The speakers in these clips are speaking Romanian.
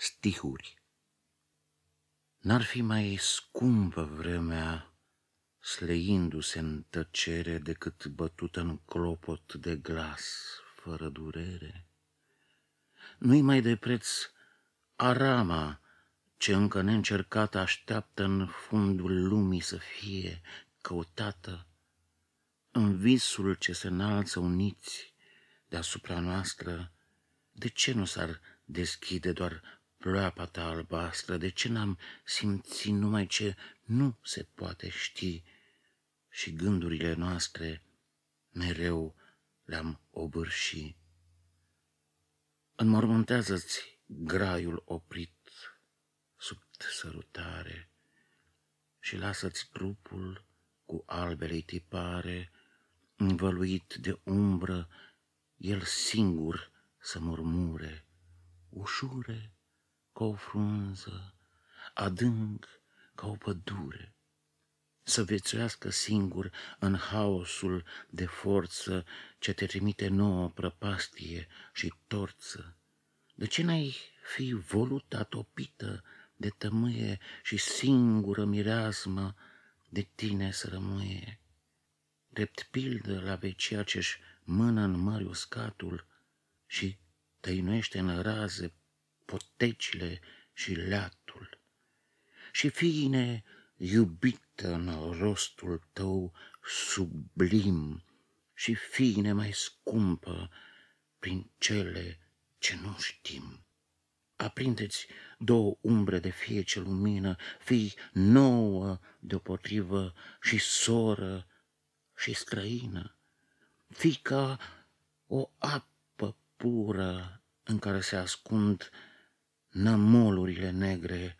stihuri. N-ar fi mai scumpă vremea sleindu-se în tăcere decât bătută în clopot de glas, fără durere. Nu-i mai de preț arama ce încă neîncercată așteaptă în fundul lumii să fie căutată, în visul ce se înalță uniți deasupra noastră, de ce nu s-ar deschide doar ploapata albastră? De ce n-am simțit numai ce nu se poate ști și gândurile noastre mereu le-am obârși? Înmormântează-ți graiul oprit sub sărutare și lasă-ți trupul cu albele tipare, învăluit de umbră, el singur să murmure, ușure ca o frunză, adânc ca o pădure, să viețuiască singur în haosul de forță ce te trimite nouă prăpastie și torță. De ce n-ai fi voluta topită de tămâie și singură mireasmă de tine să rămâie? Drept pildă la vecia ce-și mână în mări uscatul și tăinuiește în raze potecile și leatul. Și fiine iubită în rostul tău sublim și fiine mai scumpă prin cele ce nu știm. Aprindeți două umbre de fie ce lumină, fii nouă deopotrivă și soră și străină. Fii ca o apă pură în care se ascund nămolurile negre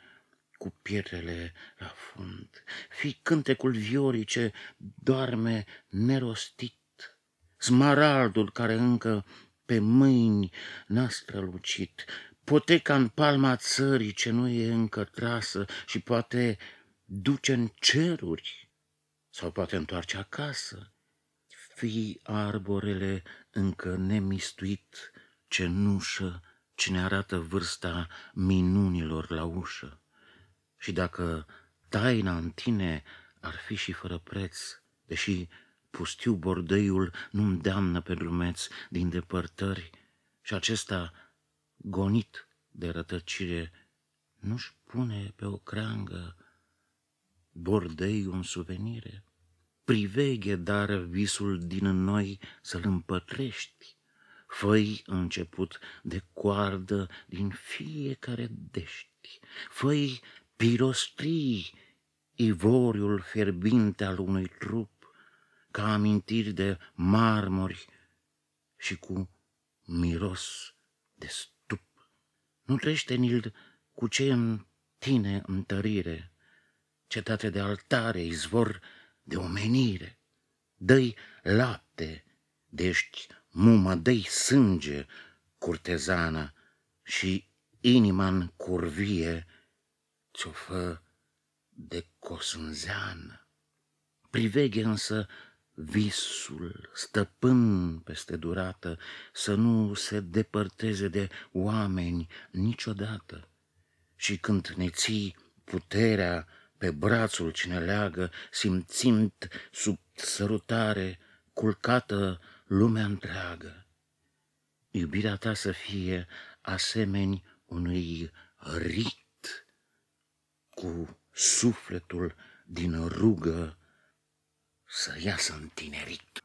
cu pietrele la fund. Fii cântecul viorii ce doarme nerostit, smaraldul care încă pe mâini n-a strălucit, poteca în palma țării ce nu e încă trasă și poate duce în ceruri sau poate întoarce acasă. Fii arborele încă nemistuit, cenușă, ce ne arată vârsta minunilor la ușă. Și dacă taina în tine ar fi și fără preț, deși pustiu bordeiul nu îndeamnă pe drumeț din depărtări și acesta, gonit de rătăcire, nu-și pune pe o creangă bordeiul în suvenire. Priveghe, dar visul din noi să-l împătrești, Făi început de coardă din fiecare dești, Făi pirostrii ivoriul fierbinte al unui trup, Ca amintiri de marmori și cu miros de stup. Nu trește nil cu ce în tine întărire, Cetate de altare, izvor de omenire, Dă-i lapte, dești mumă, dă sânge, curtezană, și inima în curvie ți-o fă de cosânzeană. Priveghe însă visul, stăpân peste durată, să nu se depărteze de oameni niciodată. Și când ne ții puterea pe brațul cine leagă, simțind sub sărutare, culcată lumea întreagă. Iubirea ta să fie asemeni unui rit cu sufletul din rugă să iasă în tinerit.